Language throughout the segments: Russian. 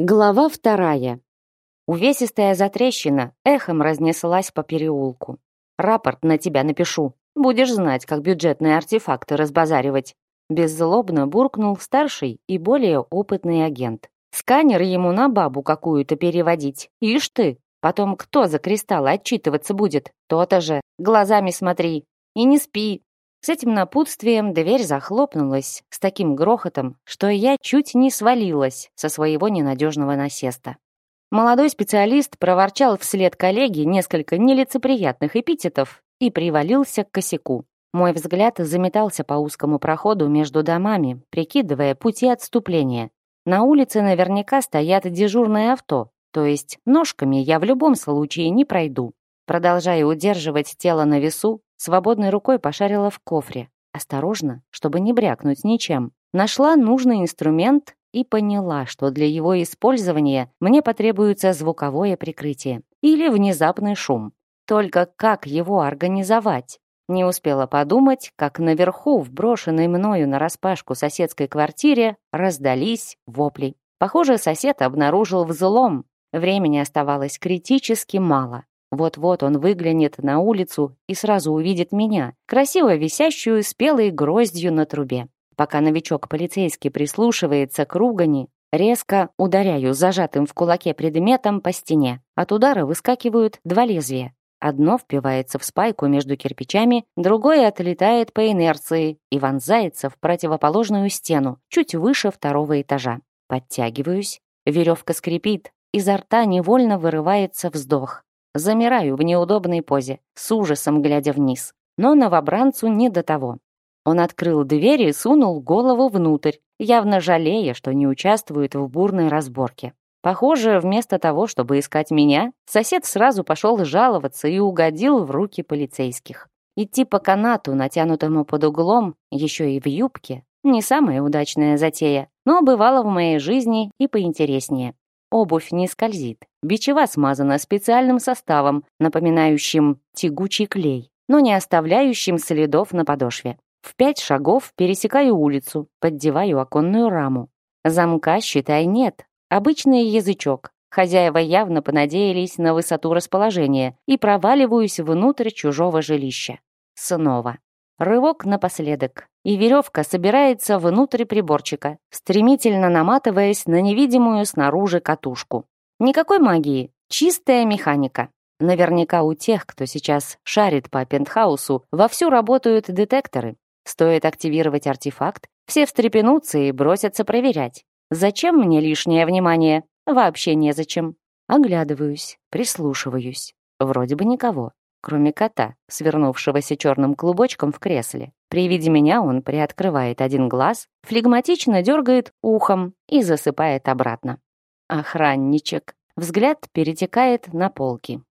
Глава вторая. Увесистая затрещина эхом разнеслась по переулку. «Рапорт на тебя напишу. Будешь знать, как бюджетные артефакты разбазаривать». Беззлобно буркнул старший и более опытный агент. «Сканер ему на бабу какую-то переводить. Ишь ты! Потом кто за кристаллы отчитываться будет? То-то же. Глазами смотри. И не спи. С этим напутствием дверь захлопнулась с таким грохотом, что я чуть не свалилась со своего ненадежного насеста. Молодой специалист проворчал вслед коллеге несколько нелицеприятных эпитетов и привалился к косяку. Мой взгляд заметался по узкому проходу между домами, прикидывая пути отступления. На улице наверняка стоят дежурные авто, то есть ножками я в любом случае не пройду. Продолжая удерживать тело на весу, свободной рукой пошарила в кофре. Осторожно, чтобы не брякнуть ничем. Нашла нужный инструмент и поняла, что для его использования мне потребуется звуковое прикрытие или внезапный шум. Только как его организовать? Не успела подумать, как наверху, в брошенной мною нараспашку соседской квартире, раздались вопли. Похоже, сосед обнаружил взлом. Времени оставалось критически мало. Вот-вот он выглянет на улицу и сразу увидит меня, красиво висящую спелой гроздью на трубе. Пока новичок полицейский прислушивается к ругани, резко ударяю зажатым в кулаке предметом по стене. От удара выскакивают два лезвия. Одно впивается в спайку между кирпичами, другое отлетает по инерции и вонзается в противоположную стену, чуть выше второго этажа. Подтягиваюсь, веревка скрипит, изо рта невольно вырывается вздох. Замираю в неудобной позе, с ужасом глядя вниз. Но новобранцу не до того. Он открыл дверь и сунул голову внутрь, явно жалея, что не участвует в бурной разборке. Похоже, вместо того, чтобы искать меня, сосед сразу пошел жаловаться и угодил в руки полицейских. Идти по канату, натянутому под углом, еще и в юбке, не самая удачная затея, но бывало в моей жизни и поинтереснее. Обувь не скользит. Бичева смазана специальным составом, напоминающим тягучий клей, но не оставляющим следов на подошве. В пять шагов пересекаю улицу, поддеваю оконную раму. Замка, считай, нет. Обычный язычок. Хозяева явно понадеялись на высоту расположения и проваливаюсь внутрь чужого жилища. Снова. Рывок напоследок, и веревка собирается внутрь приборчика, стремительно наматываясь на невидимую снаружи катушку. Никакой магии, чистая механика. Наверняка у тех, кто сейчас шарит по пентхаусу, вовсю работают детекторы. Стоит активировать артефакт, все встрепенутся и бросятся проверять. Зачем мне лишнее внимание? Вообще незачем. Оглядываюсь, прислушиваюсь. Вроде бы никого кроме кота, свернувшегося черным клубочком в кресле. При виде меня он приоткрывает один глаз, флегматично дергает ухом и засыпает обратно. Охранничек. Взгляд перетекает на полки.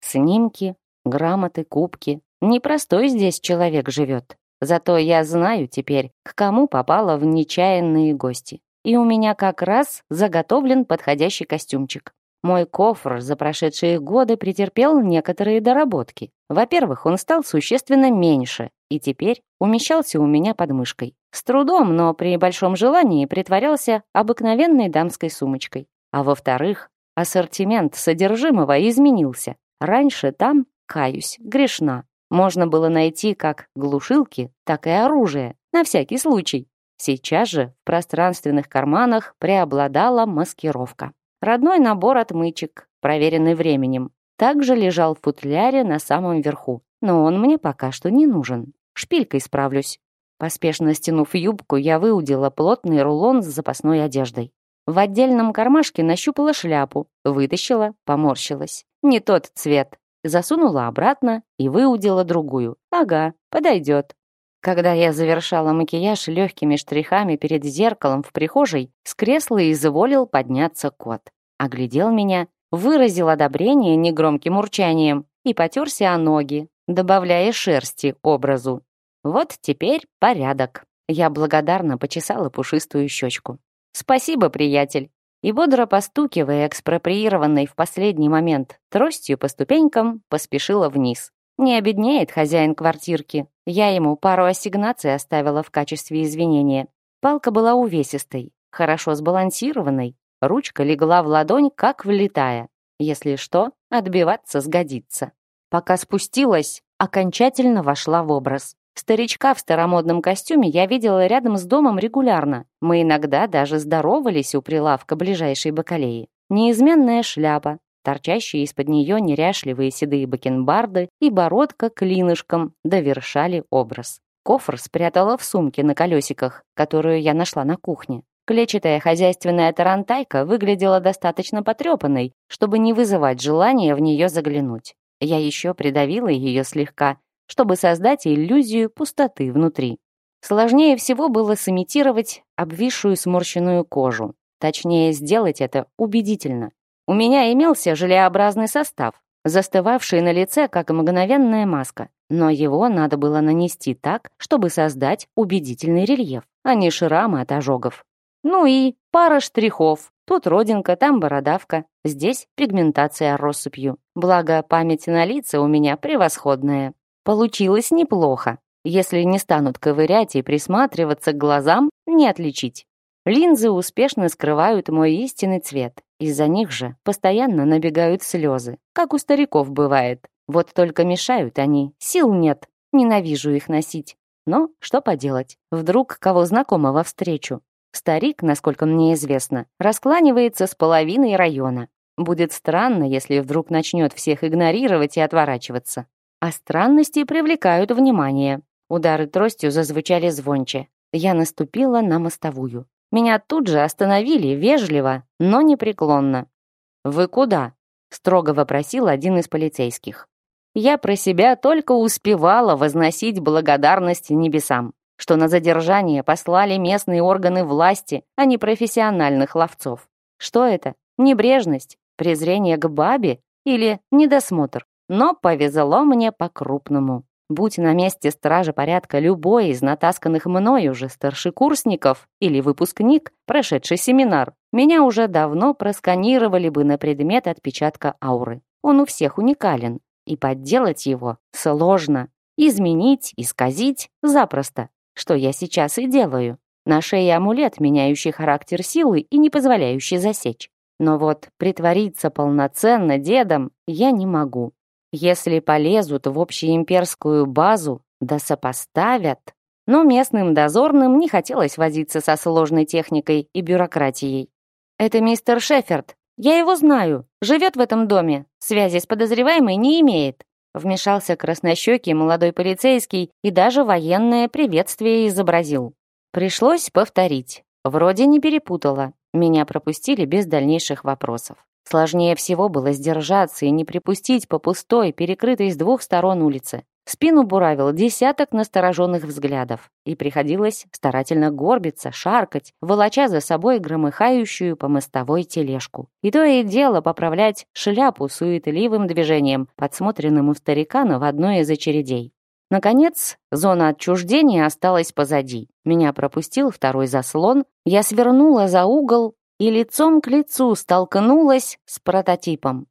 Снимки, грамоты, кубки. Непростой здесь человек живет. Зато я знаю теперь, к кому попала в нечаянные гости. И у меня как раз заготовлен подходящий костюмчик. Мой кофр за прошедшие годы претерпел некоторые доработки. Во-первых, он стал существенно меньше и теперь умещался у меня под мышкой. С трудом, но при большом желании притворялся обыкновенной дамской сумочкой. А во-вторых, ассортимент содержимого изменился. Раньше там, каюсь, грешна. Можно было найти как глушилки, так и оружие, на всякий случай. Сейчас же в пространственных карманах преобладала маскировка. Родной набор отмычек, проверенный временем, также лежал в футляре на самом верху, но он мне пока что не нужен. Шпилькой справлюсь. Поспешно стянув юбку, я выудила плотный рулон с запасной одеждой. В отдельном кармашке нащупала шляпу, вытащила, поморщилась. Не тот цвет. Засунула обратно и выудила другую. Ага, подойдет. Когда я завершала макияж легкими штрихами перед зеркалом в прихожей, с кресла изволил подняться кот. Оглядел меня, выразил одобрение негромким урчанием и потерся о ноги, добавляя шерсти образу. Вот теперь порядок. Я благодарно почесала пушистую щечку. «Спасибо, приятель!» И бодро постукивая экспроприированной в последний момент тростью по ступенькам, поспешила вниз. Не обеднеет хозяин квартирки. Я ему пару ассигнаций оставила в качестве извинения. Палка была увесистой, хорошо сбалансированной. Ручка легла в ладонь, как влетая. Если что, отбиваться сгодится. Пока спустилась, окончательно вошла в образ. Старичка в старомодном костюме я видела рядом с домом регулярно. Мы иногда даже здоровались у прилавка ближайшей бакалеи. Неизменная шляпа, торчащие из-под нее неряшливые седые бакенбарды и бородка клинышком довершали образ. Кофр спрятала в сумке на колесиках, которую я нашла на кухне. Клетчатая хозяйственная тарантайка выглядела достаточно потрепанной, чтобы не вызывать желания в нее заглянуть. Я еще придавила ее слегка, чтобы создать иллюзию пустоты внутри. Сложнее всего было сымитировать обвисшую сморщенную кожу. Точнее, сделать это убедительно. У меня имелся желеобразный состав, застывавший на лице, как мгновенная маска. Но его надо было нанести так, чтобы создать убедительный рельеф, а не шрамы от ожогов. Ну и пара штрихов. Тут родинка, там бородавка, здесь пигментация россыпью. Благо, память на лица у меня превосходная. Получилось неплохо. Если не станут ковырять и присматриваться к глазам, не отличить. Линзы успешно скрывают мой истинный цвет. Из-за них же постоянно набегают слезы, как у стариков бывает. Вот только мешают они, сил нет. Ненавижу их носить. Но что поделать, вдруг кого знакомого встречу. Старик, насколько мне известно, раскланивается с половиной района. Будет странно, если вдруг начнет всех игнорировать и отворачиваться. А странности привлекают внимание. Удары тростью зазвучали звонче. Я наступила на мостовую. Меня тут же остановили вежливо, но непреклонно. «Вы куда?» — строго вопросил один из полицейских. Я про себя только успевала возносить благодарность небесам, что на задержание послали местные органы власти, а не профессиональных ловцов. Что это? Небрежность? Презрение к бабе? Или недосмотр? Но повезло мне по-крупному. Будь на месте стража порядка любой из натасканных мною уже старшекурсников или выпускник, прошедший семинар, меня уже давно просканировали бы на предмет отпечатка ауры. Он у всех уникален, и подделать его сложно. Изменить, исказить запросто, что я сейчас и делаю. На шее амулет, меняющий характер силы и не позволяющий засечь. Но вот притвориться полноценно дедом я не могу. Если полезут в общеимперскую базу, да сопоставят. Но местным дозорным не хотелось возиться со сложной техникой и бюрократией. «Это мистер Шеферд. Я его знаю. Живет в этом доме. Связи с подозреваемой не имеет». Вмешался краснощекий молодой полицейский и даже военное приветствие изобразил. Пришлось повторить. Вроде не перепутала. Меня пропустили без дальнейших вопросов. Сложнее всего было сдержаться и не припустить по пустой, перекрытой с двух сторон улице. Спину буравил десяток настороженных взглядов, и приходилось старательно горбиться, шаркать, волоча за собой громыхающую по мостовой тележку. И то и дело поправлять шляпу суетливым движением, подсмотренным у старикана в одной из очередей. Наконец, зона отчуждения осталась позади. Меня пропустил второй заслон, я свернула за угол и лицом к лицу столкнулась с прототипом.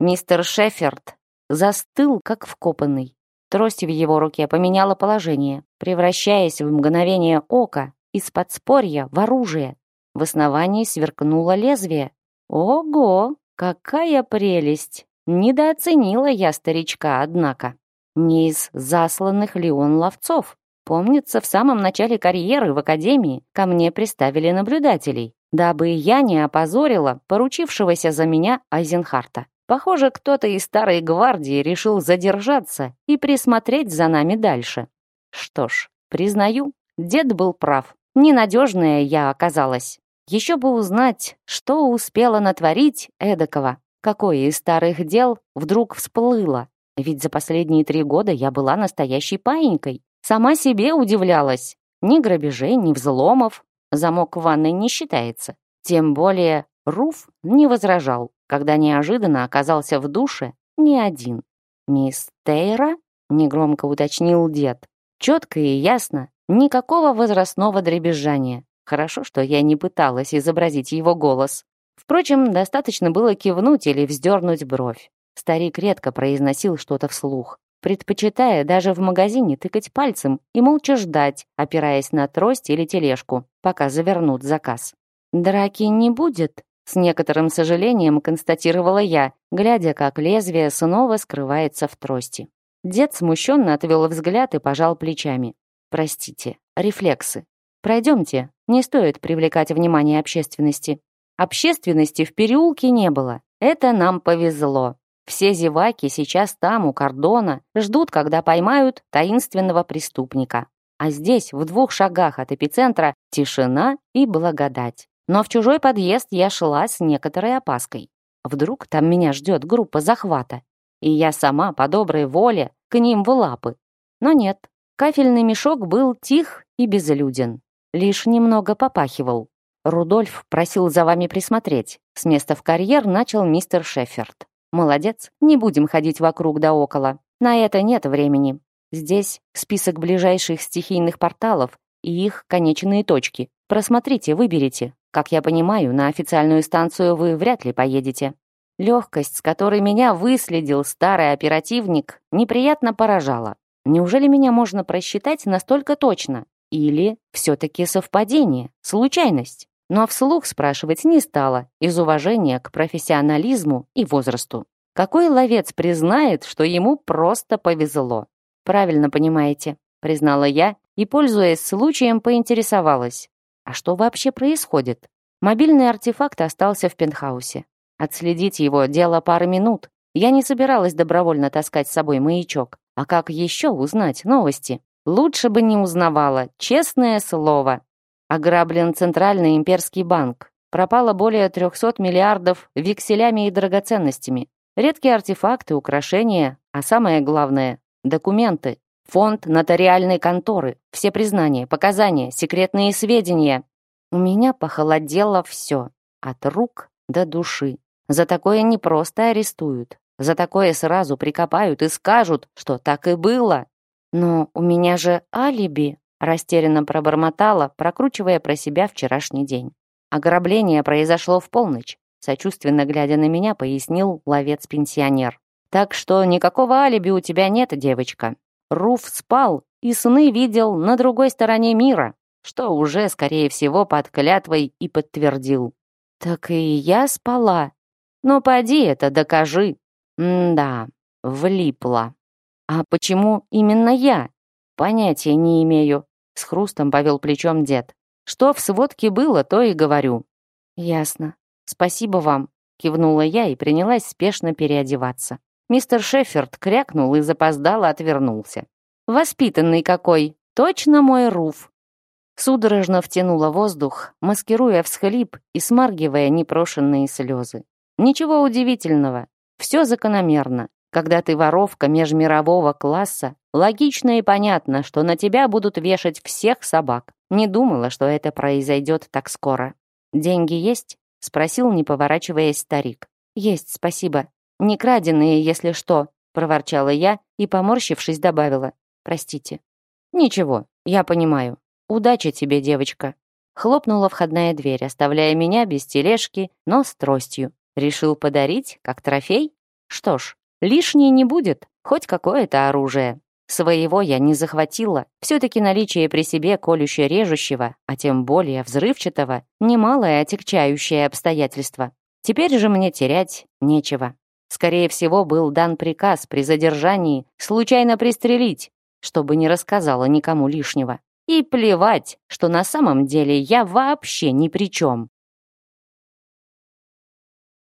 Мистер Шеферд застыл, как вкопанный. Трость в его руке поменяла положение, превращаясь в мгновение ока из подспорья в оружие. В основании сверкнуло лезвие. Ого, какая прелесть! Недооценила я старичка, однако. Не из засланных ли он ловцов? Помнится, в самом начале карьеры в академии ко мне приставили наблюдателей дабы я не опозорила поручившегося за меня Айзенхарта. Похоже, кто-то из старой гвардии решил задержаться и присмотреть за нами дальше. Что ж, признаю, дед был прав. Ненадежная я оказалась. Еще бы узнать, что успела натворить эдакого. Какое из старых дел вдруг всплыло. Ведь за последние три года я была настоящей паинькой. Сама себе удивлялась. Ни грабежей, ни взломов, замок в ванной не считается. Тем более Руф не возражал, когда неожиданно оказался в душе не один. «Мисс Тейра?» — негромко уточнил дед. Четко и ясно, никакого возрастного дребезжания. Хорошо, что я не пыталась изобразить его голос. Впрочем, достаточно было кивнуть или вздернуть бровь. Старик редко произносил что-то вслух предпочитая даже в магазине тыкать пальцем и молча ждать, опираясь на трость или тележку, пока завернут заказ. «Драки не будет?» С некоторым сожалением констатировала я, глядя, как лезвие снова скрывается в трости. Дед смущенно отвел взгляд и пожал плечами. «Простите, рефлексы. Пройдемте, не стоит привлекать внимание общественности». Общественности в переулке не было. Это нам повезло. Все зеваки сейчас там, у кордона, ждут, когда поймают таинственного преступника. А здесь, в двух шагах от эпицентра, тишина и благодать. Но в чужой подъезд я шла с некоторой опаской. Вдруг там меня ждет группа захвата, и я сама по доброй воле к ним в лапы. Но нет, кафельный мешок был тих и безлюден, лишь немного попахивал. Рудольф просил за вами присмотреть. С места в карьер начал мистер Шеффорд. Молодец, не будем ходить вокруг да около. На это нет времени. Здесь список ближайших стихийных порталов и их конечные точки. Просмотрите, выберите. Как я понимаю, на официальную станцию вы вряд ли поедете. Легкость, с которой меня выследил старый оперативник, неприятно поражала. Неужели меня можно просчитать настолько точно? Или все-таки совпадение, случайность? Но вслух спрашивать не стала, из уважения к профессионализму и возрасту. Какой ловец признает, что ему просто повезло? Правильно понимаете, признала я и, пользуясь случаем, поинтересовалась. А что вообще происходит? Мобильный артефакт остался в пентхаусе. Отследить его — дело пары минут. Я не собиралась добровольно таскать с собой маячок. А как еще узнать новости? Лучше бы не узнавала, честное слово. Ограблен Центральный имперский банк. Пропало более 300 миллиардов векселями и драгоценностями. Редкие артефакты, украшения, а самое главное — документы. Фонд нотариальной конторы, все признания, показания, секретные сведения. У меня похолодело все, от рук до души. За такое не просто арестуют, за такое сразу прикопают и скажут, что так и было. Но у меня же алиби, растерянно пробормотала, прокручивая про себя вчерашний день. Ограбление произошло в полночь, сочувственно глядя на меня, пояснил ловец-пенсионер. Так что никакого алиби у тебя нет, девочка. Руф спал и сны видел на другой стороне мира, что уже, скорее всего, под клятвой и подтвердил. Так и я спала. Но поди это докажи. М-да, влипла. А почему именно я? Понятия не имею. С хрустом повел плечом дед. Что в сводке было, то и говорю. Ясно. Спасибо вам. Кивнула я и принялась спешно переодеваться. Мистер Шеффорд крякнул и запоздало отвернулся. «Воспитанный какой! Точно мой Руф!» Судорожно втянула воздух, маскируя всхлип и смаргивая непрошенные слезы. Ничего удивительного, все закономерно. Когда ты воровка межмирового класса, логично и понятно, что на тебя будут вешать всех собак. Не думала, что это произойдет так скоро. «Деньги есть?» — спросил, не поворачиваясь старик. «Есть, спасибо. «Не краденые, если что», — проворчала я и, поморщившись, добавила. «Простите». «Ничего, я понимаю. Удачи тебе, девочка». Хлопнула входная дверь, оставляя меня без тележки, но с тростью. Решил подарить, как трофей? Что ж, лишнее не будет, хоть какое-то оружие. Своего я не захватила. Все-таки наличие при себе колюще-режущего, а тем более взрывчатого, немалое отягчающее обстоятельство. Теперь же мне терять нечего. Скорее всего, был дан приказ при задержании случайно пристрелить, чтобы не рассказала никому лишнего. И плевать, что на самом деле я вообще ни при чем.